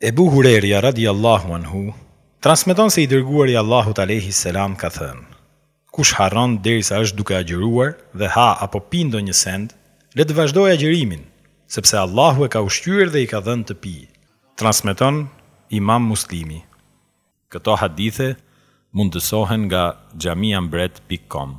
Ebu Hurerja radhijallâhu anhu transmeton se i Dërguari i Allahut alejhi selam ka thënë, Kush harron derisa është duke agjëruar dhe ha apo pi ndonjë send, le të vazhdojë agjërimin, sepse Allahu e ka ushqyer dhe i ka dhënë të pijë. Transmeton Imam Muslimi. Këto hadithe mundësohen nga xhamiambret pikë com.